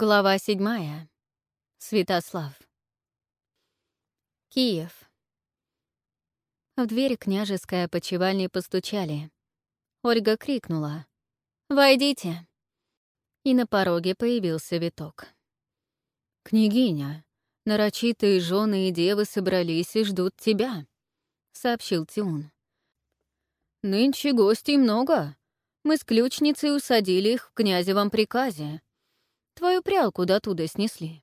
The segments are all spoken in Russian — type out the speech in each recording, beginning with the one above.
Глава седьмая. Святослав. Киев. В дверь княжеской опочивальни постучали. Ольга крикнула «Войдите!» И на пороге появился виток. «Княгиня, нарочитые жены и девы собрались и ждут тебя», — сообщил Тиун. «Нынче гостей много. Мы с ключницей усадили их в князевом приказе. Твою прялку до туда снесли.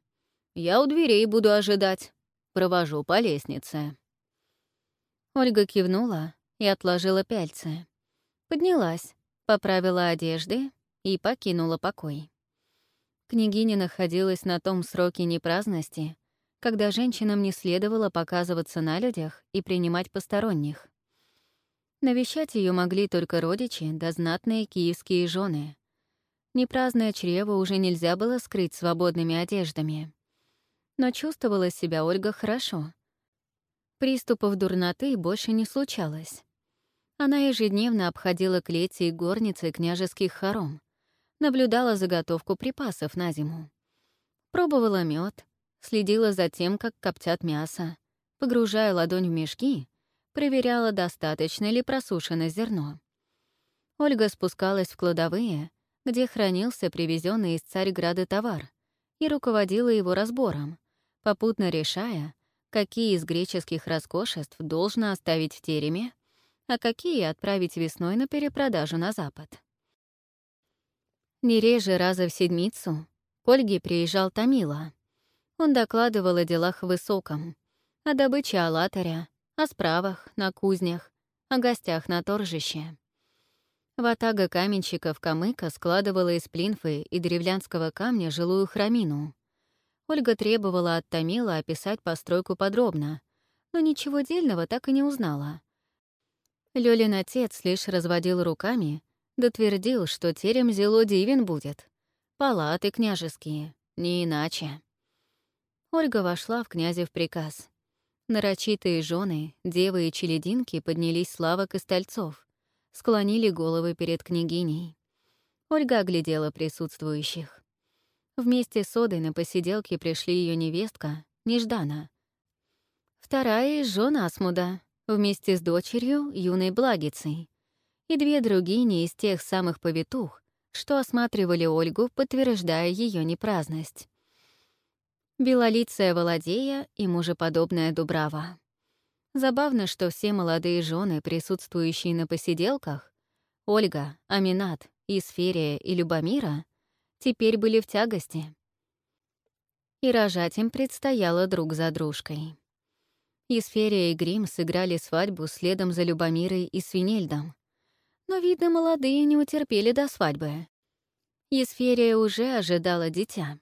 Я у дверей буду ожидать. Провожу по лестнице». Ольга кивнула и отложила пяльцы. Поднялась, поправила одежды и покинула покой. Княгиня находилась на том сроке непраздности, когда женщинам не следовало показываться на людях и принимать посторонних. Навещать ее могли только родичи да знатные киевские жены. Непраздное чрево уже нельзя было скрыть свободными одеждами. Но чувствовала себя Ольга хорошо. Приступов дурноты больше не случалось. Она ежедневно обходила клети и горницы княжеских хором, наблюдала заготовку припасов на зиму. Пробовала мед, следила за тем, как коптят мясо, погружая ладонь в мешки, проверяла, достаточно ли просушено зерно. Ольга спускалась в кладовые, где хранился привезенный из Царьграда товар, и руководила его разбором, попутно решая, какие из греческих роскошеств должно оставить в тереме, а какие отправить весной на перепродажу на Запад. Не реже раза в седмицу к Ольге приезжал Томила. Он докладывал о делах Высоком, о добыче алатаря, о справах на кузнях, о гостях на торжище. Ватага каменщиков Камыка складывала из плинфы и древлянского камня жилую храмину. Ольга требовала от Томила описать постройку подробно, но ничего дельного так и не узнала. Лёлин отец лишь разводил руками, дотвердил, что терем зело дивен будет. Палаты княжеские, не иначе. Ольга вошла в князев приказ. Нарочитые жены, девы и челединки поднялись славок и стольцов склонили головы перед княгиней. Ольга оглядела присутствующих. Вместе с Одой на посиделке пришли ее невестка, Неждана. Вторая из жен Асмуда, вместе с дочерью, юной Благицей. И две другие из тех самых повитух, что осматривали Ольгу, подтверждая ее непраздность. Белолицая Володея и мужеподобная Дубрава. Забавно, что все молодые жены, присутствующие на посиделках, Ольга, Аминат, Исферия и Любомира, теперь были в тягости. И рожать им предстояло друг за дружкой. Исферия и Грим сыграли свадьбу следом за Любомирой и Свинельдом. Но, видно, молодые не утерпели до свадьбы. Исферия уже ожидала дитя.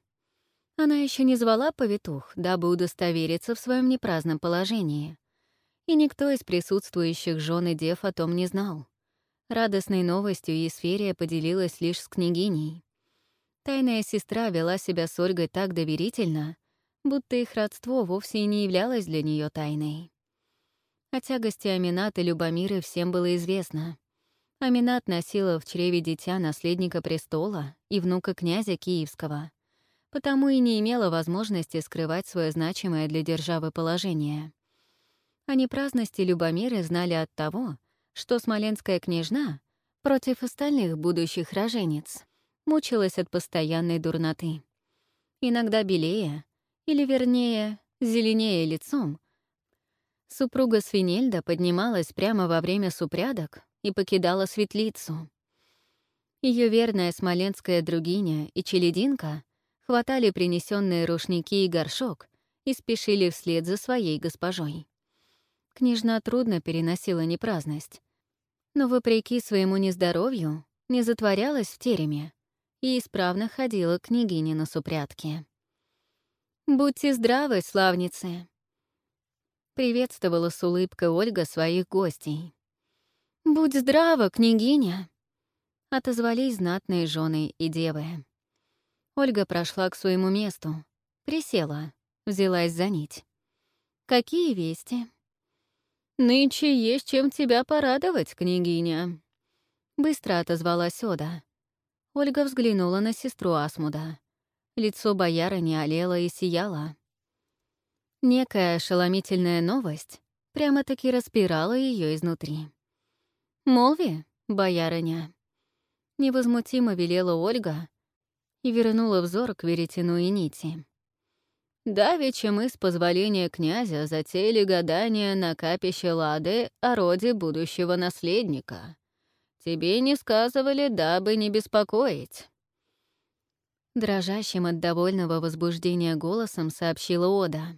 Она еще не звала повитух, дабы удостовериться в своем непраздном положении и никто из присутствующих жен и дев о том не знал. Радостной новостью Есферия поделилась лишь с княгиней. Тайная сестра вела себя с Ольгой так доверительно, будто их родство вовсе и не являлось для нее тайной. О тягости Аминат и Любомиры всем было известно. Аминат носила в чреве дитя наследника престола и внука князя Киевского, потому и не имела возможности скрывать свое значимое для державы положение. О непраздности Любомиры знали от того, что смоленская княжна против остальных будущих роженец мучилась от постоянной дурноты. Иногда белее, или вернее, зеленее лицом, супруга Свинельда поднималась прямо во время супрядок и покидала светлицу. Ее верная смоленская другиня и челединка хватали принесенные рушники и горшок и спешили вслед за своей госпожой. Княжна трудно переносила непраздность. Но, вопреки своему нездоровью, не затворялась в тереме и исправно ходила к княгине на супрятки. «Будьте здравы, славницы!» Приветствовала с улыбкой Ольга своих гостей. «Будь здрава, княгиня!» Отозвались знатные жены и девы. Ольга прошла к своему месту, присела, взялась за нить. «Какие вести?» «Нынче есть чем тебя порадовать, княгиня», — быстро отозвалась Ода. Ольга взглянула на сестру Асмуда. Лицо боярыни олело и сияло. Некая ошеломительная новость прямо-таки распирала ее изнутри. «Молви, боярыня!» Невозмутимо велела Ольга и вернула взор к веретену и нити. Давеча мы с позволения князя затеяли гадание на капище Лады о роде будущего наследника. Тебе не сказывали, дабы не беспокоить. Дрожащим от довольного возбуждения голосом сообщила Ода.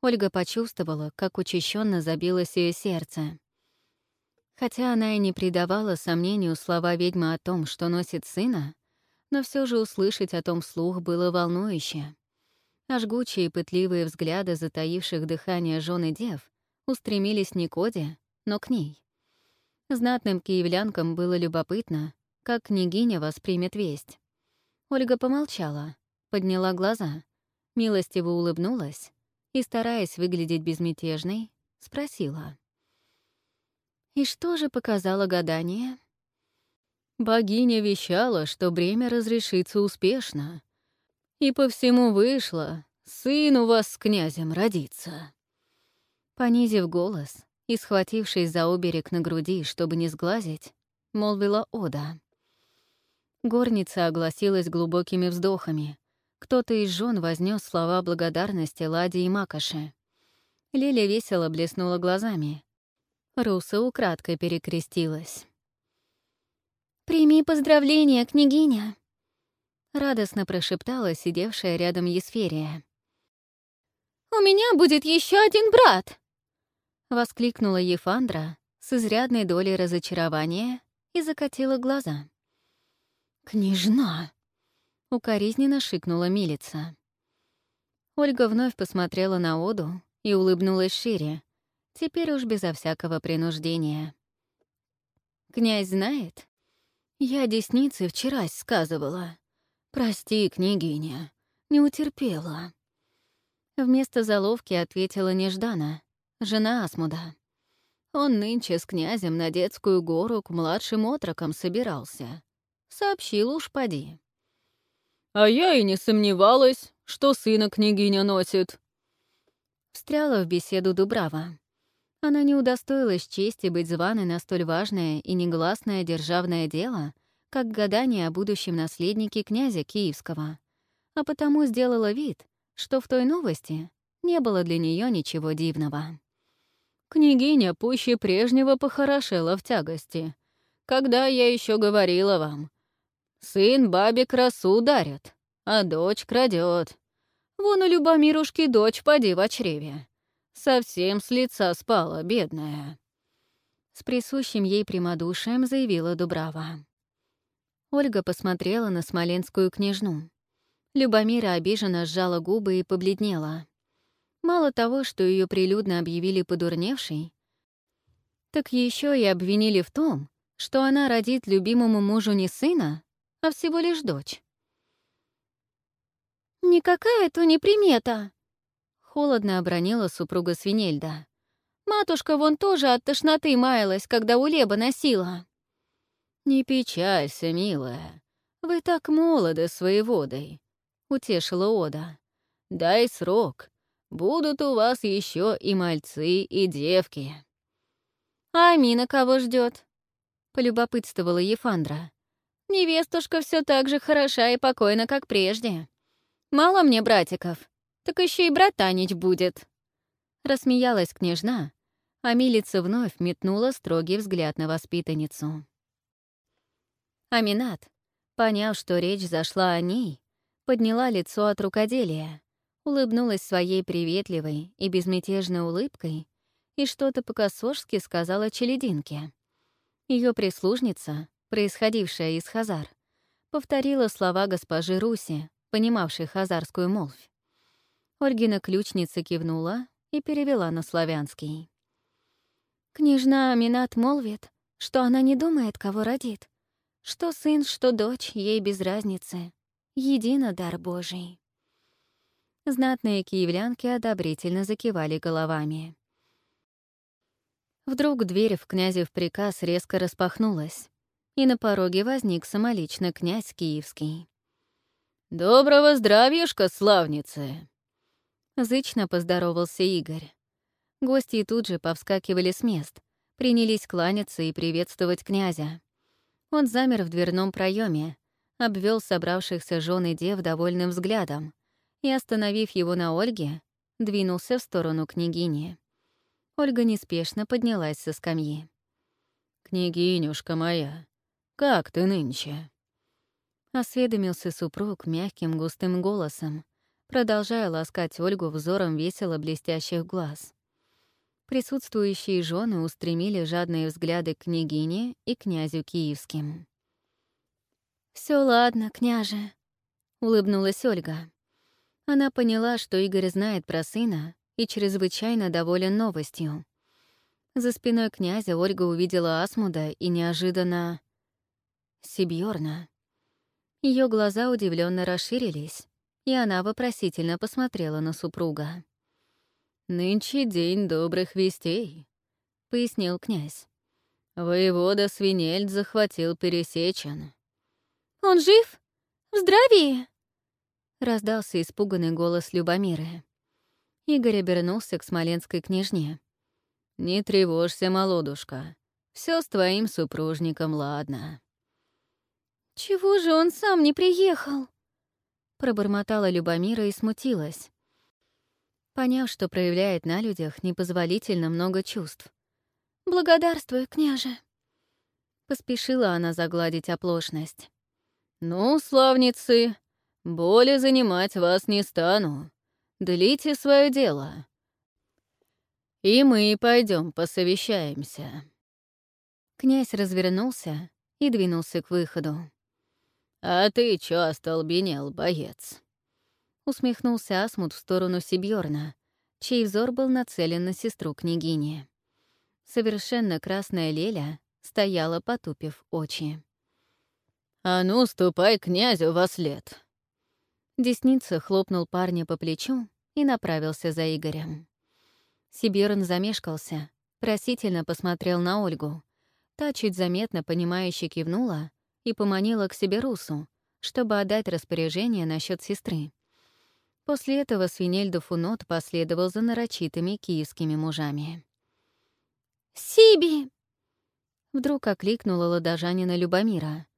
Ольга почувствовала, как учащенно забилось ее сердце. Хотя она и не придавала сомнению слова ведьмы о том, что носит сына, но все же услышать о том слух было волнующе а жгучие пытливые взгляды затаивших дыхание жены дев устремились не к Оде, но к ней. Знатным киевлянкам было любопытно, как княгиня воспримет весть. Ольга помолчала, подняла глаза, милостиво улыбнулась и, стараясь выглядеть безмятежной, спросила. «И что же показало гадание?» Богиня вещала, что бремя разрешится успешно, и по всему вышло, сын у вас с князем родится. Понизив голос и схватившись за оберег на груди, чтобы не сглазить, молвила Ода. Горница огласилась глубокими вздохами. Кто-то из жен вознес слова благодарности Ладе и Макоши. Лиля весело блеснула глазами. Руса украдкой перекрестилась. «Прими поздравления, княгиня!» Радостно прошептала сидевшая рядом Есферия. «У меня будет еще один брат!» — воскликнула Ефандра с изрядной долей разочарования и закатила глаза. «Княжна!» — укоризненно шикнула милица. Ольга вновь посмотрела на Оду и улыбнулась шире, теперь уж безо всякого принуждения. «Князь знает? Я десницы вчера сказывала. «Прости, княгиня, не утерпела». Вместо заловки ответила Неждана, жена Асмуда. Он нынче с князем на детскую гору к младшим отрокам собирался. Сообщил уж поди. «А я и не сомневалась, что сына княгиня носит». Встряла в беседу Дубрава. Она не удостоилась чести быть званой на столь важное и негласное державное дело — как гадание о будущем наследнике князя Киевского, а потому сделала вид, что в той новости не было для нее ничего дивного. «Княгиня пуще прежнего похорошела в тягости. Когда я еще говорила вам, сын бабе красу дарит, а дочь крадет. Вон у Любомирушки дочь поди в чреве. Совсем с лица спала, бедная». С присущим ей прямодушием заявила Дубрава. Ольга посмотрела на смоленскую княжну. Любомира обиженно сжала губы и побледнела. Мало того, что ее прилюдно объявили подурневшей, так еще и обвинили в том, что она родит любимому мужу не сына, а всего лишь дочь. «Никакая то не примета!» — холодно обронила супруга Свинельда. «Матушка вон тоже от тошноты маялась, когда у Леба носила». «Не печалься, милая. Вы так молоды своей водой», — утешила Ода. «Дай срок. Будут у вас еще и мальцы, и девки». «А Амина кого ждет? полюбопытствовала Ефандра. «Невестушка все так же хороша и покойна, как прежде. Мало мне братиков, так еще и братанич будет». Рассмеялась княжна, а милица вновь метнула строгий взгляд на воспитанницу. Аминат, поняв, что речь зашла о ней, подняла лицо от рукоделия, улыбнулась своей приветливой и безмятежной улыбкой и что-то по-косожски сказала челединке. Ее прислужница, происходившая из Хазар, повторила слова госпожи Руси, понимавшей хазарскую молвь. Ольгина ключница кивнула и перевела на славянский. «Княжна Аминат молвит, что она не думает, кого родит, что сын, что дочь, ей без разницы. Едино дар Божий. Знатные киевлянки одобрительно закивали головами. Вдруг дверь в князев приказ резко распахнулась, и на пороге возник самолично князь Киевский. «Доброго здравьишка, славницы!» Зычно поздоровался Игорь. Гости тут же повскакивали с мест, принялись кланяться и приветствовать князя. Он замер в дверном проеме, обвел собравшихся жен и дев довольным взглядом и, остановив его на Ольге, двинулся в сторону княгини. Ольга неспешно поднялась со скамьи. «Княгинюшка моя, как ты нынче?» Осведомился супруг мягким густым голосом, продолжая ласкать Ольгу взором весело блестящих глаз. Присутствующие жены устремили жадные взгляды к княгине и князю Киевским. Все ладно, княже», — улыбнулась Ольга. Она поняла, что Игорь знает про сына и чрезвычайно доволен новостью. За спиной князя Ольга увидела Асмуда и неожиданно... Сибьорна. Ее глаза удивленно расширились, и она вопросительно посмотрела на супруга. «Нынче день добрых вестей», — пояснил князь. «Воевода Свинельд захватил Пересечен». «Он жив? В здравии?» — раздался испуганный голос Любомиры. Игорь обернулся к смоленской княжне. «Не тревожься, молодушка. Все с твоим супружником ладно». «Чего же он сам не приехал?» Пробормотала Любомира и смутилась поняв, что проявляет на людях непозволительно много чувств. «Благодарствую, княже!» Поспешила она загладить оплошность. «Ну, славницы, более занимать вас не стану. Длите свое дело. И мы пойдем посовещаемся». Князь развернулся и двинулся к выходу. «А ты чё остолбенел, боец?» Усмехнулся Асмут в сторону Сибьорна, чей взор был нацелен на сестру княгини. Совершенно красная Леля стояла, потупив очи. «А ну, ступай князю во след!» Десница хлопнул парня по плечу и направился за Игорем. Сибирн замешкался, просительно посмотрел на Ольгу. Та чуть заметно понимающе кивнула и поманила к себе Русу, чтобы отдать распоряжение насчет сестры. После этого Свинельдов Унот последовал за нарочитыми киевскими мужами. «Сиби!» Вдруг окликнула ладожанина Любомира.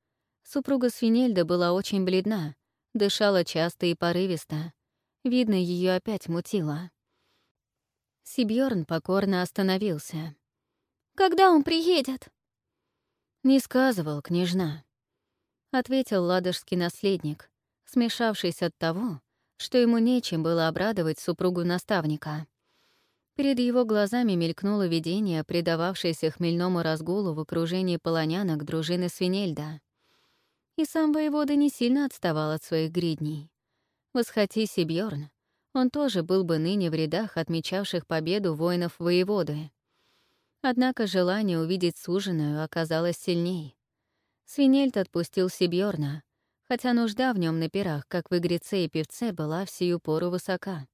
Супруга Свинельда была очень бледна, дышала часто и порывисто. Видно, ее опять мутило. Сибьорн покорно остановился. «Когда он приедет?» «Не сказывал, княжна», — ответил ладожский наследник, смешавшись от того, что ему нечем было обрадовать супругу наставника. Перед его глазами мелькнуло видение, предававшееся хмельному разгулу в окружении полонянок дружины Свинельда. И сам воевода не сильно отставал от своих гридней. Восхотись и Бьорн, он тоже был бы ныне в рядах отмечавших победу воинов воеводы. Однако желание увидеть суженую оказалось сильней. Свинельд отпустил Сибьорна, хотя нужда в нем на пирах, как в игреце и певце, была в сию пору высока.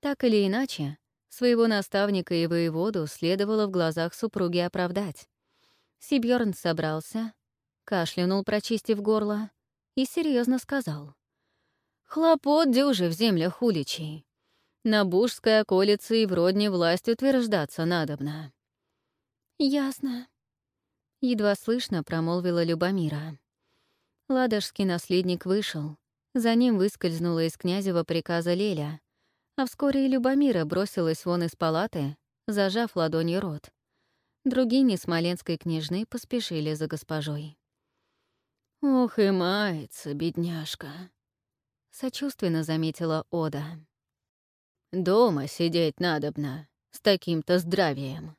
Так или иначе, своего наставника и воеводу следовало в глазах супруги оправдать. Сибьорн собрался, кашлянул, прочистив горло, и серьезно сказал. «Хлопот дюжи в землях уличей. На Бужской околице и в родне власть утверждаться надобно». «Ясно», — едва слышно промолвила Любомира. Ладожский наследник вышел. За ним выскользнула из князева приказа Леля, а вскоре и Любомира бросилась вон из палаты, зажав ладонью рот. Другие смоленской княжны поспешили за госпожой. «Ох и мается, бедняжка!» — сочувственно заметила Ода. «Дома сидеть надобно, с таким-то здравием!»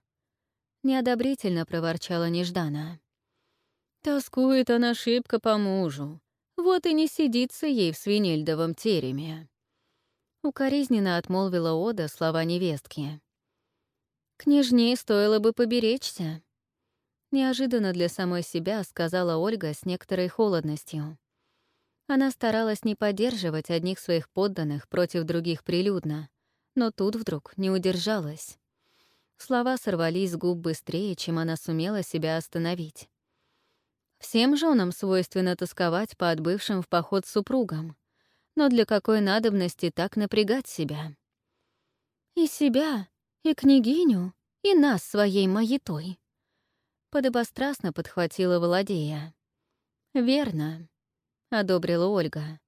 Неодобрительно проворчала Неждана. Тоскует она шибко по мужу. Вот и не сидится ей в свинельдовом тереме. Укоризненно отмолвила Ода слова невестки. «Княжней стоило бы поберечься», — неожиданно для самой себя сказала Ольга с некоторой холодностью. Она старалась не поддерживать одних своих подданных против других прилюдно, но тут вдруг не удержалась. Слова сорвались с губ быстрее, чем она сумела себя остановить. Всем женам свойственно тосковать по отбывшим в поход супругам. Но для какой надобности так напрягать себя? И себя, и княгиню, и нас своей маятой. Подобострастно подхватила Володея. «Верно», — одобрила Ольга.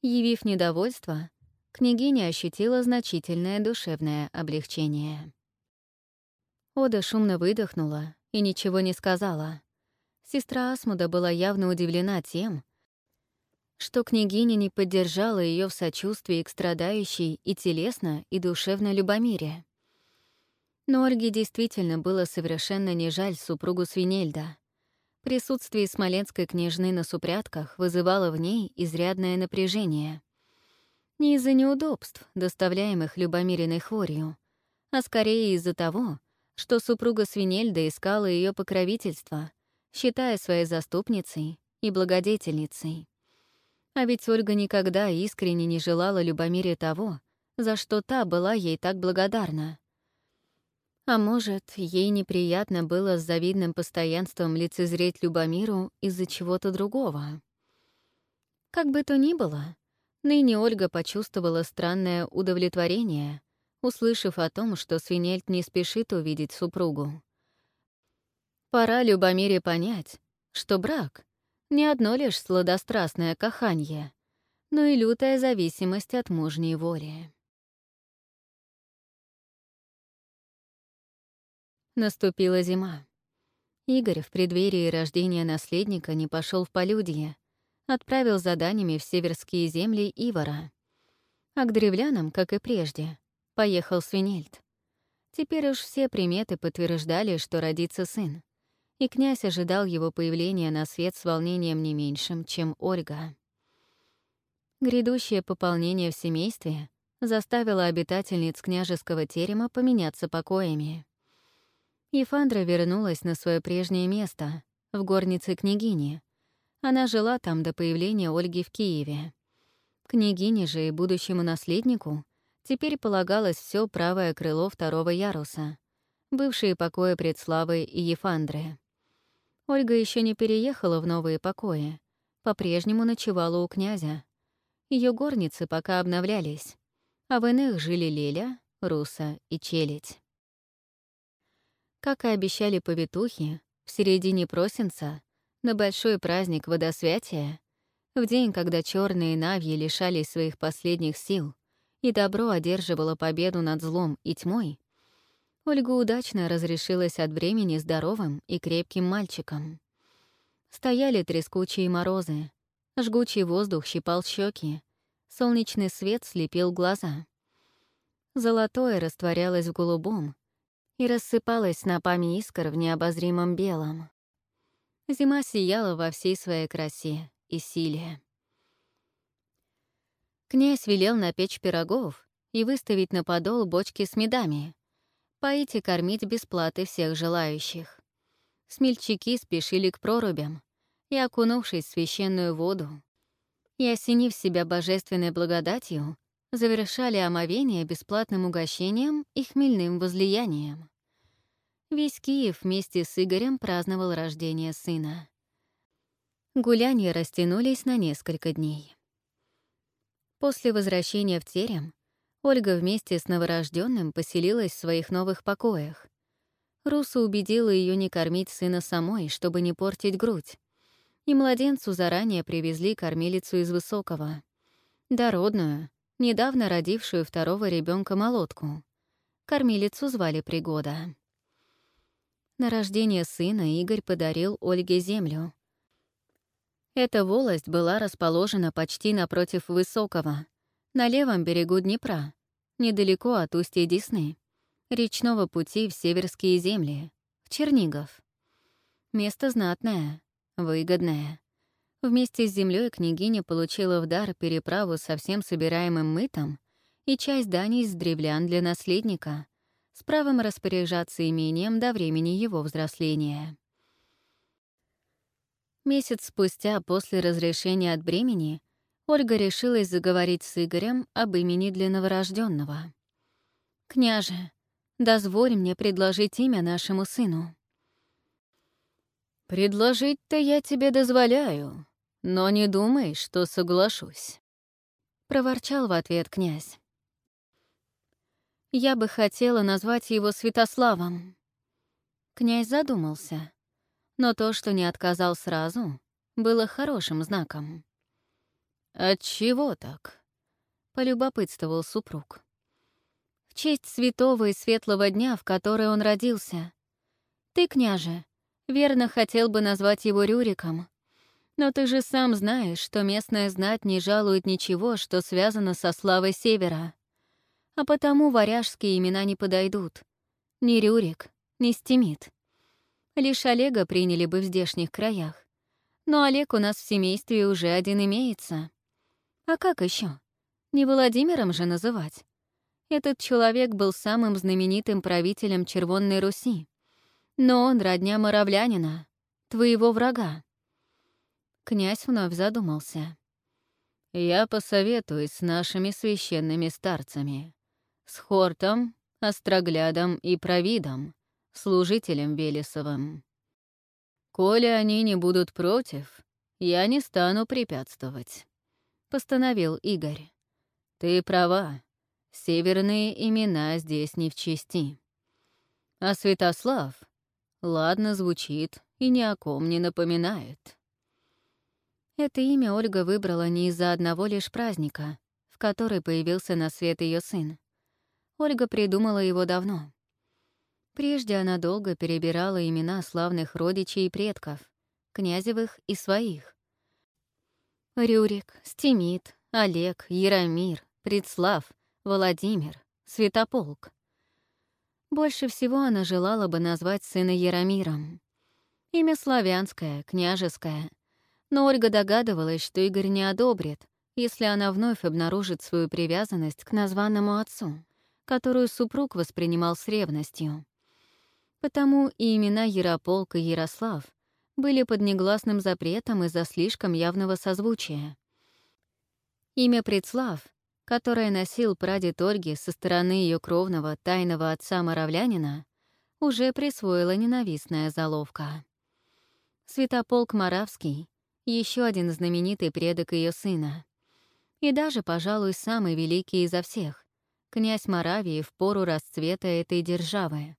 Явив недовольство, княгиня ощутила значительное душевное облегчение. Ода шумно выдохнула и ничего не сказала. Сестра Асмуда была явно удивлена тем, что княгиня не поддержала ее в сочувствии к страдающей и телесно, и душевно Любомире. Но Ольге действительно было совершенно не жаль супругу Свинельда. Присутствие смоленской княжны на супрятках вызывало в ней изрядное напряжение. Не из-за неудобств, доставляемых Любомириной хворью, а скорее из-за того, что супруга Свинельда искала ее покровительства, считая своей заступницей и благодетельницей. А ведь Ольга никогда искренне не желала Любомире того, за что та была ей так благодарна. А может, ей неприятно было с завидным постоянством лицезреть Любомиру из-за чего-то другого. Как бы то ни было, ныне Ольга почувствовала странное удовлетворение, услышав о том, что Свинельд не спешит увидеть супругу. Пора Любомире понять, что брак не одно лишь сладострастное каханье, но и лютая зависимость от мужней воли. Наступила зима. Игорь в преддверии рождения наследника не пошел в полюдье, отправил заданиями в северские земли Ивара. А к древлянам, как и прежде, поехал Свинельд. Теперь уж все приметы подтверждали, что родится сын и князь ожидал его появления на свет с волнением не меньшим, чем Ольга. Грядущее пополнение в семействе заставило обитательниц княжеского терема поменяться покоями. Ефандра вернулась на свое прежнее место, в горнице княгини. Она жила там до появления Ольги в Киеве. Княгине же и будущему наследнику теперь полагалось все правое крыло второго яруса, бывшие покои Предславы и Ефандры. Ольга еще не переехала в новые покои, по-прежнему ночевала у князя. Ее горницы пока обновлялись, а в иных жили Леля, Руса и Челядь. Как и обещали повитухи, в середине просенца, на большой праздник водосвятия, в день, когда черные навьи лишались своих последних сил и добро одерживало победу над злом и тьмой, Ольга удачно разрешилась от времени здоровым и крепким мальчиком. Стояли трескучие морозы, жгучий воздух щипал щеки, солнечный свет слепил глаза. Золотое растворялось в голубом и рассыпалось снопами искр в необозримом белом. Зима сияла во всей своей красе и силе. Князь велел напечь пирогов и выставить на подол бочки с медами — поить и кормить без платы всех желающих. Смельчаки спешили к прорубям и, окунувшись в священную воду и осенив себя божественной благодатью, завершали омовение бесплатным угощением и хмельным возлиянием. Весь Киев вместе с Игорем праздновал рождение сына. Гуляния растянулись на несколько дней. После возвращения в терем Ольга вместе с новорожденным поселилась в своих новых покоях. Руса убедила ее не кормить сына самой, чтобы не портить грудь. И младенцу заранее привезли кормилицу из Высокого. Дородную, недавно родившую второго ребенка молотку. Кормилицу звали Пригода. На рождение сына Игорь подарил Ольге землю. Эта волость была расположена почти напротив Высокого, на левом берегу Днепра, недалеко от устья Десны, речного пути в северские земли, в Чернигов. Место знатное, выгодное. Вместе с землей княгиня получила в дар переправу со всем собираемым мытом и часть даней с древлян для наследника, с правом распоряжаться имением до времени его взросления. Месяц спустя после разрешения от бремени Ольга решилась заговорить с Игорем об имени для новорожденного. «Княже, дозволь мне предложить имя нашему сыну». «Предложить-то я тебе дозволяю, но не думай, что соглашусь», — проворчал в ответ князь. «Я бы хотела назвать его Святославом». Князь задумался, но то, что не отказал сразу, было хорошим знаком. «Отчего так?» — полюбопытствовал супруг. «В честь святого и светлого дня, в который он родился. Ты, княже, верно хотел бы назвать его Рюриком. Но ты же сам знаешь, что местная знать не жалует ничего, что связано со славой Севера. А потому варяжские имена не подойдут. Ни Рюрик, ни Стимит. Лишь Олега приняли бы в здешних краях. Но Олег у нас в семействе уже один имеется. А как еще? Не Владимиром же называть. Этот человек был самым знаменитым правителем Червонной Руси. Но он родня моравлянина, твоего врага. Князь вновь задумался. «Я посоветуюсь с нашими священными старцами, с Хортом, Остроглядом и Провидом, служителем Велесовым. Коли они не будут против, я не стану препятствовать», — постановил Игорь. «Ты права, северные имена здесь не в чести. А Святослав, ладно звучит и ни о ком не напоминает». Это имя Ольга выбрала не из-за одного лишь праздника, в который появился на свет ее сын. Ольга придумала его давно. Прежде она долго перебирала имена славных родичей и предков, князевых и своих. Рюрик, Стимит, Олег, Яромир, Предслав, Владимир, Святополк. Больше всего она желала бы назвать сына Яромиром. Имя славянское, княжеское — но Ольга догадывалась, что Игорь не одобрит, если она вновь обнаружит свою привязанность к названному отцу, которую супруг воспринимал с ревностью. Потому и имена Ярополк и Ярослав были под негласным запретом из-за слишком явного созвучия. Имя Предслав, которое носил прадед Ольги со стороны ее кровного тайного отца Моравлянина, уже присвоила ненавистная заловка. Святополк Моравский еще один знаменитый предок ее сына. И даже, пожалуй, самый великий изо всех, князь Моравии в пору расцвета этой державы.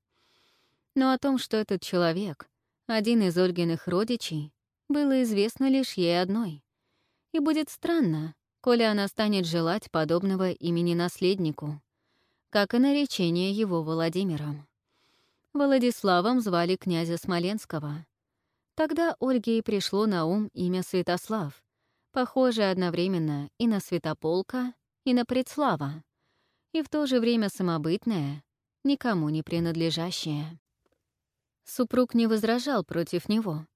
Но о том, что этот человек — один из Ольгиных родичей, было известно лишь ей одной. И будет странно, коли она станет желать подобного имени наследнику, как и наречение его Владимиром. Владиславом звали князя Смоленского — Тогда Ольге и пришло на ум имя Святослав, похожее одновременно и на Святополка, и на Предслава, и в то же время самобытное, никому не принадлежащее. Супруг не возражал против него,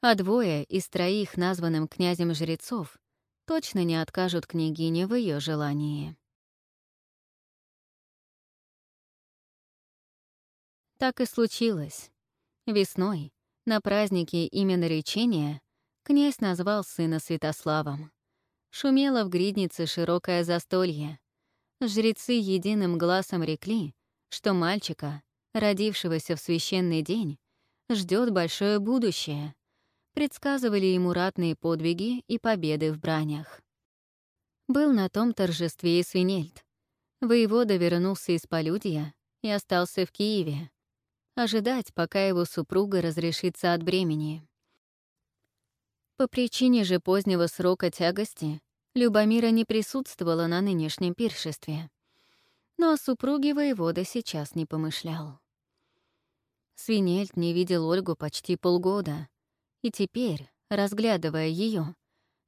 а двое из троих, названным князем жрецов, точно не откажут княгине в ее желании. Так и случилось. Весной, на празднике имя наречения князь назвал сына Святославом. Шумело в гриднице широкое застолье. Жрецы единым глазом рекли, что мальчика, родившегося в священный день, ждет большое будущее. Предсказывали ему ратные подвиги и победы в бранях. Был на том торжестве и Свинельд. Воевода вернулся из Полюдья и остался в Киеве, ожидать, пока его супруга разрешится от бремени. По причине же позднего срока тягости Любомира не присутствовала на нынешнем пиршестве. Но о супруге воевода сейчас не помышлял. Свинельд не видел Ольгу почти полгода, и теперь, разглядывая ее,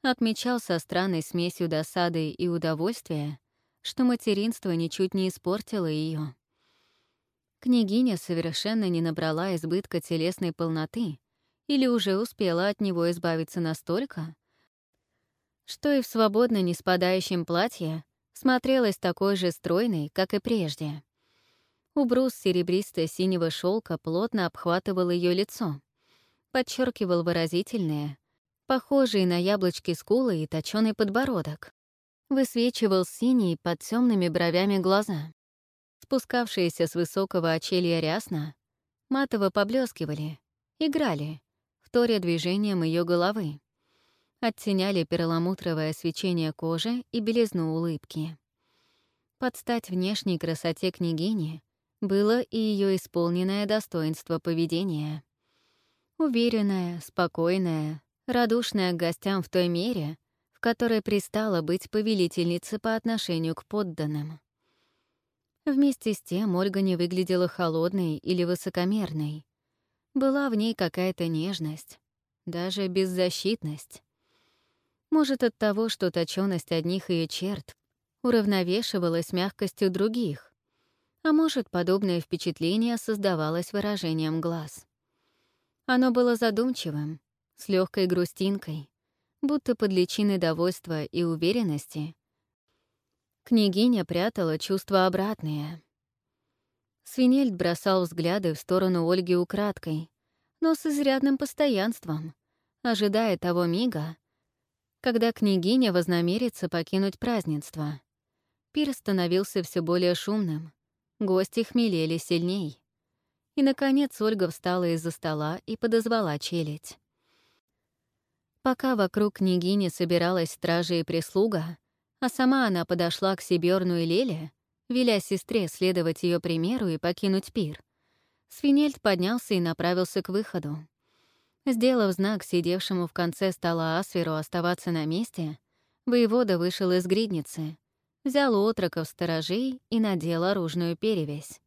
отмечал со странной смесью досады и удовольствия, что материнство ничуть не испортило ее. Княгиня совершенно не набрала избытка телесной полноты или уже успела от него избавиться настолько, что и в свободно не спадающем платье смотрелась такой же стройной, как и прежде. Убрус серебристо-синего шелка плотно обхватывал ее лицо, подчеркивал выразительные, похожие на яблочки скулы и точёный подбородок, высвечивал синие под темными бровями глаза. Спускавшиеся с высокого очелья рясна матово поблескивали, играли, вторя движением ее головы. Оттеняли перламутровое свечение кожи и белизну улыбки. Под стать внешней красоте княгини было и ее исполненное достоинство поведения. Уверенная, спокойная, радушная к гостям в той мере, в которой пристала быть повелительницей по отношению к подданным. Вместе с тем Ольга не выглядела холодной или высокомерной. Была в ней какая-то нежность, даже беззащитность. Может, от того, что точёность одних ее черт уравновешивалась мягкостью других, а может, подобное впечатление создавалось выражением глаз. Оно было задумчивым, с легкой грустинкой, будто под личиной довольства и уверенности. Княгиня прятала чувства обратные. Свинельд бросал взгляды в сторону Ольги украдкой, но с изрядным постоянством, ожидая того мига, когда княгиня вознамерится покинуть празднество. Пир становился все более шумным, гости хмелели сильней. И, наконец, Ольга встала из-за стола и подозвала челядь. Пока вокруг княгини собиралась стража и прислуга, а сама она подошла к Сиберну и Леле, веля сестре следовать ее примеру и покинуть пир, Свинельд поднялся и направился к выходу. Сделав знак сидевшему в конце стола Асверу оставаться на месте, воевода вышел из гридницы, взял отроков сторожей и надел оружную перевязь.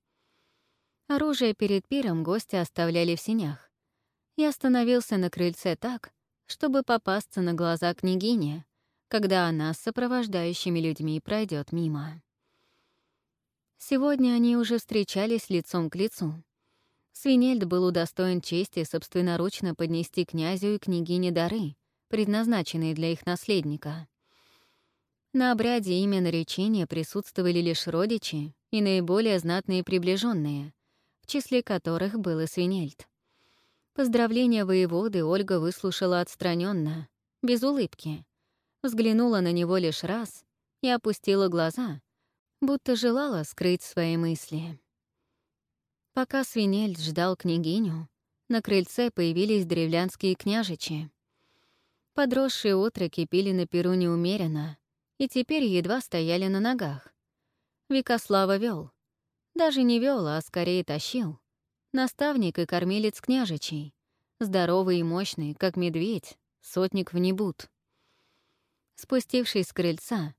Оружие перед пиром гости оставляли в синях. И остановился на крыльце так, чтобы попасться на глаза княгине, когда она с сопровождающими людьми пройдет мимо. Сегодня они уже встречались лицом к лицу. Свинельд был удостоен чести собственноручно поднести князю и княгине дары, предназначенные для их наследника. На обряде имя наречения присутствовали лишь родичи и наиболее знатные приближенные, в числе которых был и Свинельд. Поздравления воеводы Ольга выслушала отстраненно, без улыбки. Взглянула на него лишь раз и опустила глаза, будто желала скрыть свои мысли. Пока Свинельд ждал княгиню, на крыльце появились древлянские княжичи. Подросшие отроки пили на перу неумеренно и теперь едва стояли на ногах. Викослава вел. Даже не вел, а скорее тащил. Наставник и кормилец княжичей. Здоровый и мощный, как медведь, сотник в небуд. Спустившись с крыльца,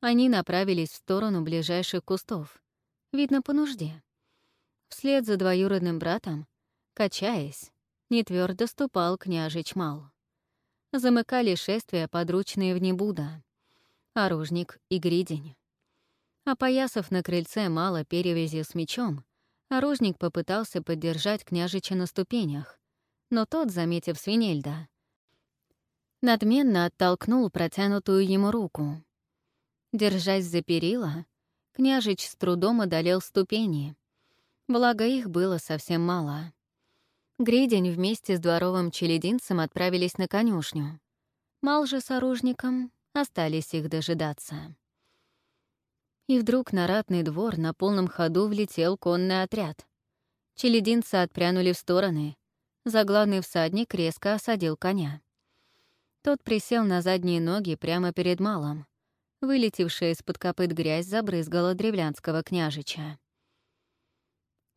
они направились в сторону ближайших кустов. Видно, по нужде. Вслед за двоюродным братом, качаясь, нетвёрдо ступал княжич Мал. Замыкали шествия подручные в Небуда, оружник и гридень. Опоясав на крыльце мало перевязи с мечом, Оружник попытался поддержать княжича на ступенях, но тот, заметив свинельда, надменно оттолкнул протянутую ему руку. Держась за перила, княжич с трудом одолел ступени, благо их было совсем мало. Гридень вместе с дворовым челединцем отправились на конюшню. Мал же с оружником остались их дожидаться. И вдруг на ратный двор на полном ходу влетел конный отряд. Челединцы отпрянули в стороны. Заглавный всадник резко осадил коня. Тот присел на задние ноги прямо перед малом. Вылетевшая из-под копыт грязь забрызгала древлянского княжича.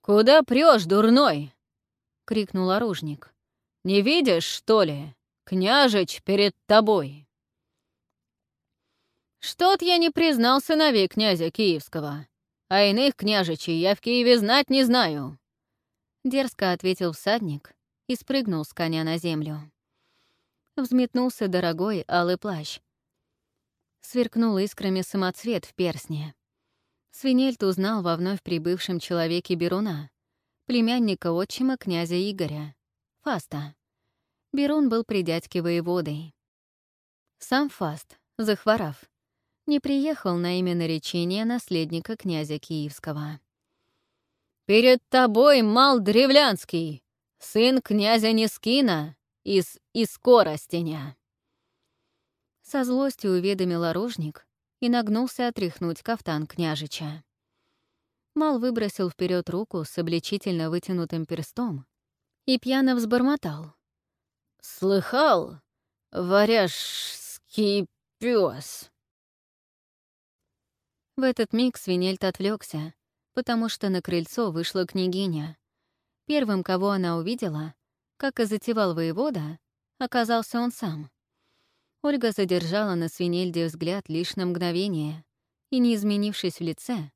«Куда прешь, дурной?» — крикнул оружник. «Не видишь, что ли? Княжич перед тобой!» «Что-то я не признал сыновей князя Киевского, а иных княжичей я в Киеве знать не знаю», — дерзко ответил всадник и спрыгнул с коня на землю. Взметнулся дорогой алый плащ. Сверкнул искрами самоцвет в персне. Свинельт узнал во вновь прибывшем человеке Беруна, племянника отчима князя Игоря, Фаста. Берун был при дядьке воеводой. Сам Фаст, захворав, не приехал на имя наречения наследника князя Киевского. «Перед тобой Мал Древлянский, сын князя Нескина из Искоростеня!» Со злостью уведомил оружник и нагнулся отряхнуть кафтан княжича. Мал выбросил вперед руку с обличительно вытянутым перстом и пьяно взбормотал. «Слыхал, варяжский пес?» В этот миг Свинельт отвлекся, потому что на крыльцо вышла княгиня. Первым, кого она увидела, как и затевал воевода, оказался он сам. Ольга задержала на свинельде взгляд лишь на мгновение и, не изменившись в лице,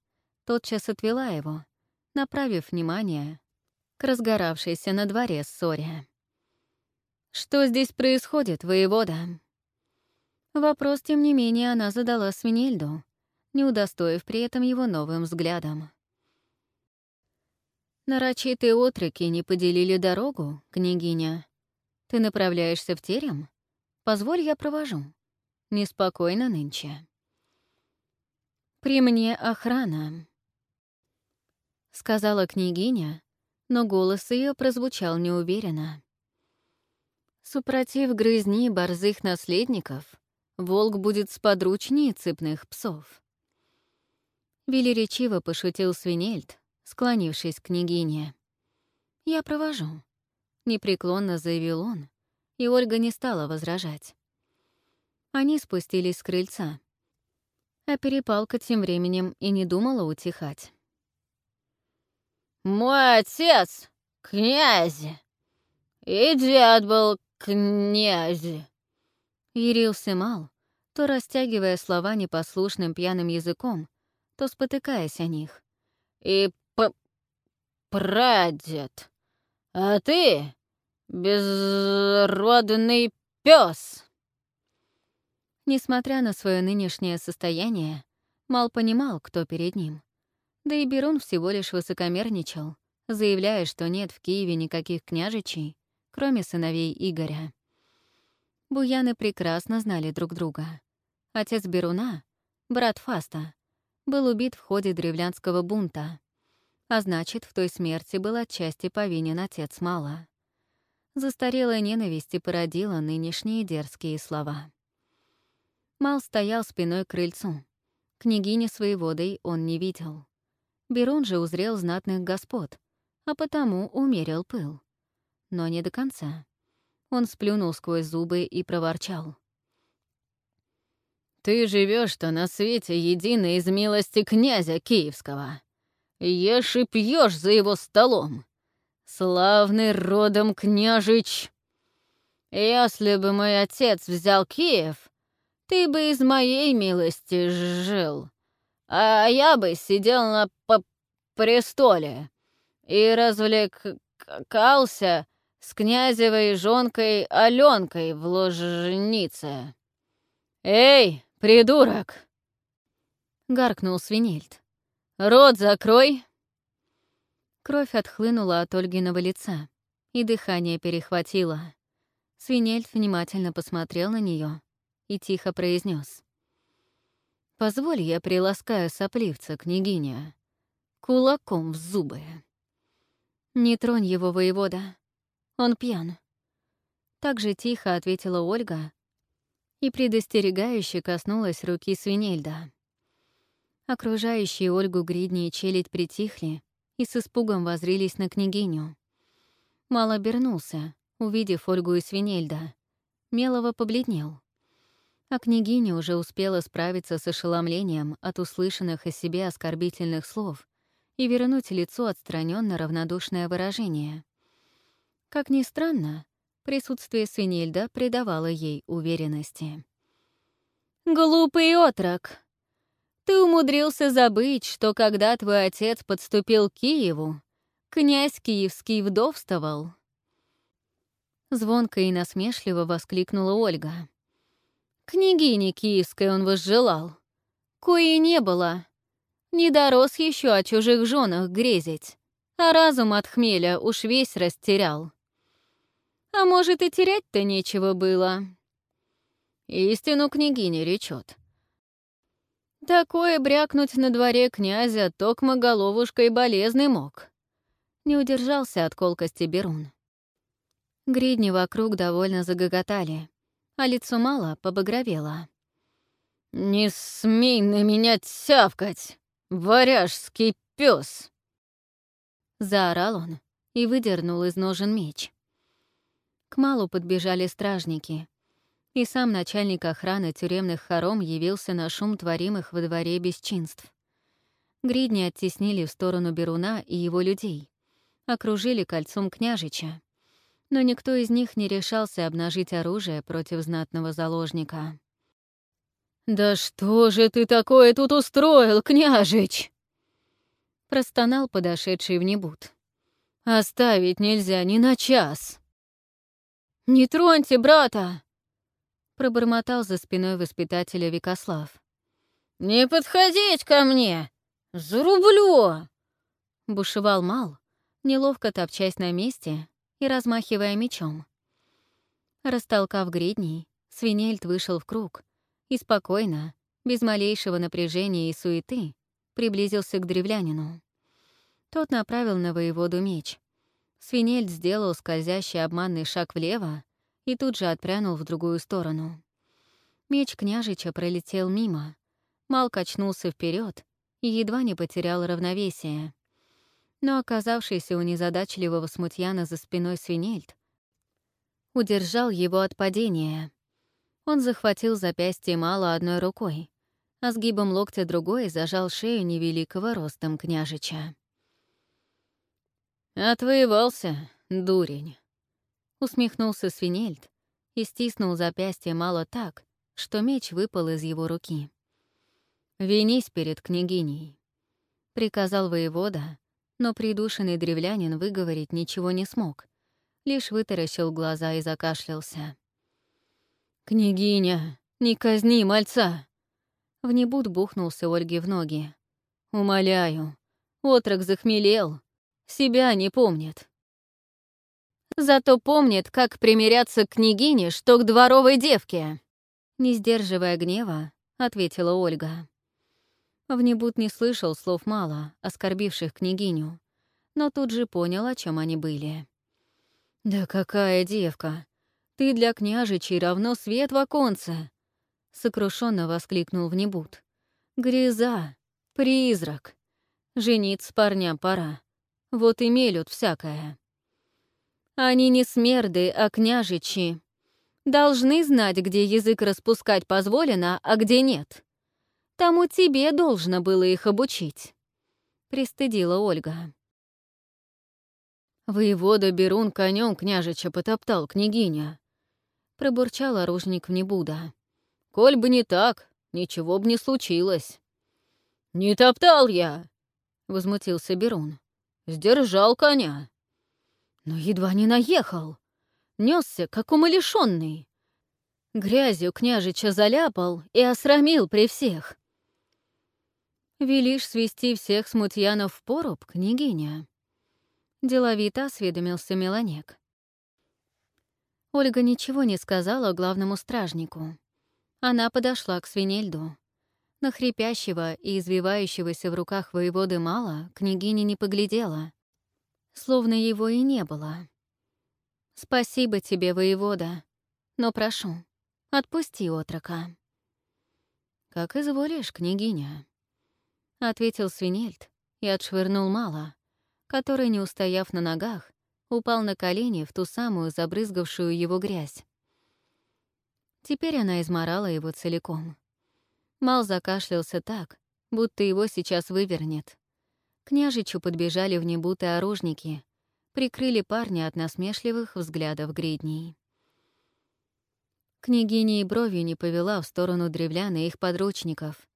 тотчас отвела его, направив внимание к разгоравшейся на дворе ссоре. «Что здесь происходит, воевода?» Вопрос, тем не менее, она задала Свинельду, не удостоив при этом его новым взглядом. «Нарочитые отроки не поделили дорогу, княгиня. Ты направляешься в терем? Позволь, я провожу. Неспокойно нынче». «При мне охрана», — сказала княгиня, но голос ее прозвучал неуверенно. Супротив грызни борзых наследников, волк будет сподручнее цепных псов. Велеречиво пошутил Свинельд, склонившись к княгине. «Я провожу», — непреклонно заявил он, и Ольга не стала возражать. Они спустились с крыльца, а перепалка тем временем и не думала утихать. «Мой отец — князь, и дед был князь», — ярился Мал, то растягивая слова непослушным пьяным языком, то спотыкаясь о них. «И п прадед, а ты безродный пес. Несмотря на свое нынешнее состояние, Мал понимал, кто перед ним. Да и Берун всего лишь высокомерничал, заявляя, что нет в Киеве никаких княжичей, кроме сыновей Игоря. Буяны прекрасно знали друг друга. Отец Беруна, брат Фаста, был убит в ходе древлянского бунта. А значит, в той смерти был отчасти повинен отец Мала. Застарелая ненависть и породила нынешние дерзкие слова. Мал стоял спиной к крыльцу. Княгини своей водой он не видел. Берун же узрел знатных господ, а потому умерил пыл. Но не до конца. Он сплюнул сквозь зубы и проворчал. Ты живешь-то на свете едино из милости князя Киевского. Ешь и пьешь за его столом. Славный родом княжич. Если бы мой отец взял Киев, ты бы из моей милости жил, а я бы сидел на престоле и развлекался с князевой жонкой Аленкой в ложнице. Эй, «Придурок!» — гаркнул Свинельд. «Рот закрой!» Кровь отхлынула от Ольгиного лица, и дыхание перехватило. Свинельд внимательно посмотрел на нее и тихо произнес: «Позволь, я приласкаю сопливца, княгиня, кулаком в зубы». «Не тронь его, воевода. Он пьян». Так же тихо ответила Ольга, и предостерегающе коснулась руки Свинельда. Окружающие Ольгу гридни и челядь притихли и с испугом возрились на княгиню. Мало обернулся, увидев Ольгу и Свинельда. Мелово побледнел. А княгиня уже успела справиться с ошеломлением от услышанных о себе оскорбительных слов и вернуть лицу отстраненно равнодушное выражение. Как ни странно, Присутствие Свинельда придавало ей уверенности. «Глупый отрок! Ты умудрился забыть, что когда твой отец подступил к Киеву, князь Киевский вдовствовал». Звонко и насмешливо воскликнула Ольга. «Княгини Киевской он возжелал. Кои не было. Не дорос еще о чужих женах грезить, а разум от хмеля уж весь растерял. А может, и терять-то нечего было. Истину княгиня речет. Такое брякнуть на дворе князя токмо головушкой болезный мог. Не удержался от колкости Берун. Гридни вокруг довольно загоготали, а лицо мало побагровело. «Не смей на меня тявкать, варяжский пес! Заорал он, и выдернул из ножен меч. К Малу подбежали стражники, и сам начальник охраны тюремных хором явился на шум творимых во дворе бесчинств. Гридни оттеснили в сторону Беруна и его людей, окружили кольцом княжича, но никто из них не решался обнажить оружие против знатного заложника. «Да что же ты такое тут устроил, княжич?» Простонал подошедший в небуд. «Оставить нельзя ни на час!» «Не троньте брата!» Пробормотал за спиной воспитателя Викослав. «Не подходить ко мне! Зарублю!» Бушевал Мал, неловко топчась на месте и размахивая мечом. Растолкав гридней, Свинельд вышел в круг и спокойно, без малейшего напряжения и суеты, приблизился к древлянину. Тот направил на воеводу меч. Свинельд сделал скользящий обманный шаг влево и тут же отпрянул в другую сторону. Меч княжича пролетел мимо. Мал качнулся вперед и едва не потерял равновесие. Но оказавшийся у незадачливого смутьяна за спиной свинельд удержал его от падения. Он захватил запястье Мала одной рукой, а сгибом локтя другой зажал шею невеликого ростом княжича. «Отвоевался, дурень!» Усмехнулся Свинельд и стиснул запястье Мало так, что меч выпал из его руки. «Винись перед княгиней», — приказал воевода, но придушенный древлянин выговорить ничего не смог, лишь вытаращил глаза и закашлялся. «Княгиня, не казни мальца!» В небуд бухнулся Ольге в ноги. «Умоляю, отрок захмелел, себя не помнит». Зато помнит, как примиряться к княгине, что к дворовой девке. Не сдерживая гнева, ответила Ольга. Внебут не слышал слов мало, оскорбивших княгиню, но тут же понял, о чем они были. «Да какая девка! Ты для княжичей равно свет в оконце!» — сокрушенно воскликнул Внебут. «Гряза! Призрак! Жениться парням пора. Вот и мелют всякое!» Они не смерды, а княжичи. Должны знать, где язык распускать позволено, а где нет. Тому тебе должно было их обучить. Пристыдила Ольга. Воевода Берун конем княжича потоптал княгиня. Пробурчал оружник в небуда. Коль бы не так, ничего б не случилось. «Не топтал я!» — возмутился Берун. «Сдержал коня» но едва не наехал. Несся, как умалишенный. Грязью княжича заляпал и осрамил при всех. «Велишь свести всех смутьянов в поруб, княгиня?» Деловито осведомился Меланек. Ольга ничего не сказала главному стражнику. Она подошла к свинельду. На хрипящего и извивающегося в руках воеводы мало княгиня не поглядела, словно его и не было. «Спасибо тебе, воевода, но прошу, отпусти отрока». «Как изволишь, княгиня», — ответил Свинельд и отшвырнул мало, который, не устояв на ногах, упал на колени в ту самую забрызгавшую его грязь. Теперь она изморала его целиком. Мал закашлялся так, будто его сейчас вывернет. Княжичу подбежали в небуты оружники, прикрыли парня от насмешливых взглядов гридней. Княгиня и бровью не повела в сторону древлян и их подручников.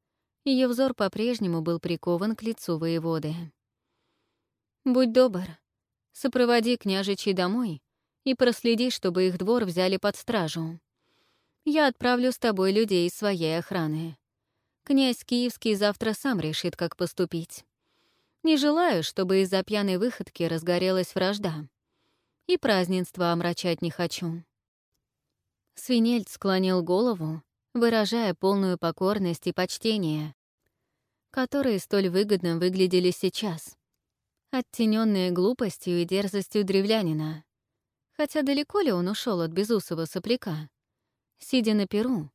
Ее взор по-прежнему был прикован к лицу воеводы. «Будь добр, сопроводи княжичей домой и проследи, чтобы их двор взяли под стражу. Я отправлю с тобой людей из своей охраны. Князь Киевский завтра сам решит, как поступить. Не желаю, чтобы из-за пьяной выходки разгорелась вражда. И празднество омрачать не хочу. Свинельд склонил голову, выражая полную покорность и почтение, которые столь выгодно выглядели сейчас, оттененные глупостью и дерзостью древлянина. Хотя далеко ли он ушел от безусого сопляка? Сидя на перу,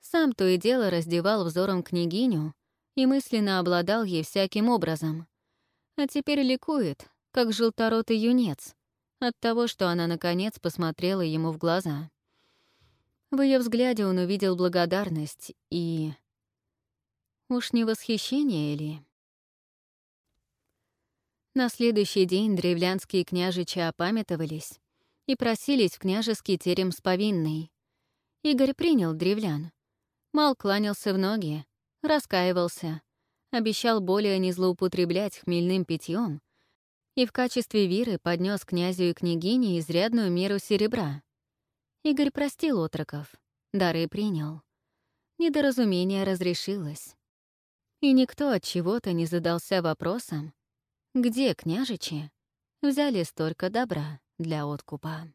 сам то и дело раздевал взором княгиню и мысленно обладал ей всяким образом — а теперь ликует, как желторотый юнец, от того, что она, наконец, посмотрела ему в глаза. В ее взгляде он увидел благодарность и... Уж не восхищение ли? На следующий день древлянские княжичи опамятовались и просились в княжеский терем с повинной. Игорь принял древлян. Мал кланялся в ноги, раскаивался, обещал более не злоупотреблять хмельным питьем и в качестве виры поднес князю и княгине изрядную меру серебра. Игорь простил отроков, дары принял. Недоразумение разрешилось. И никто от чего-то не задался вопросом, где княжичи взяли столько добра для откупа.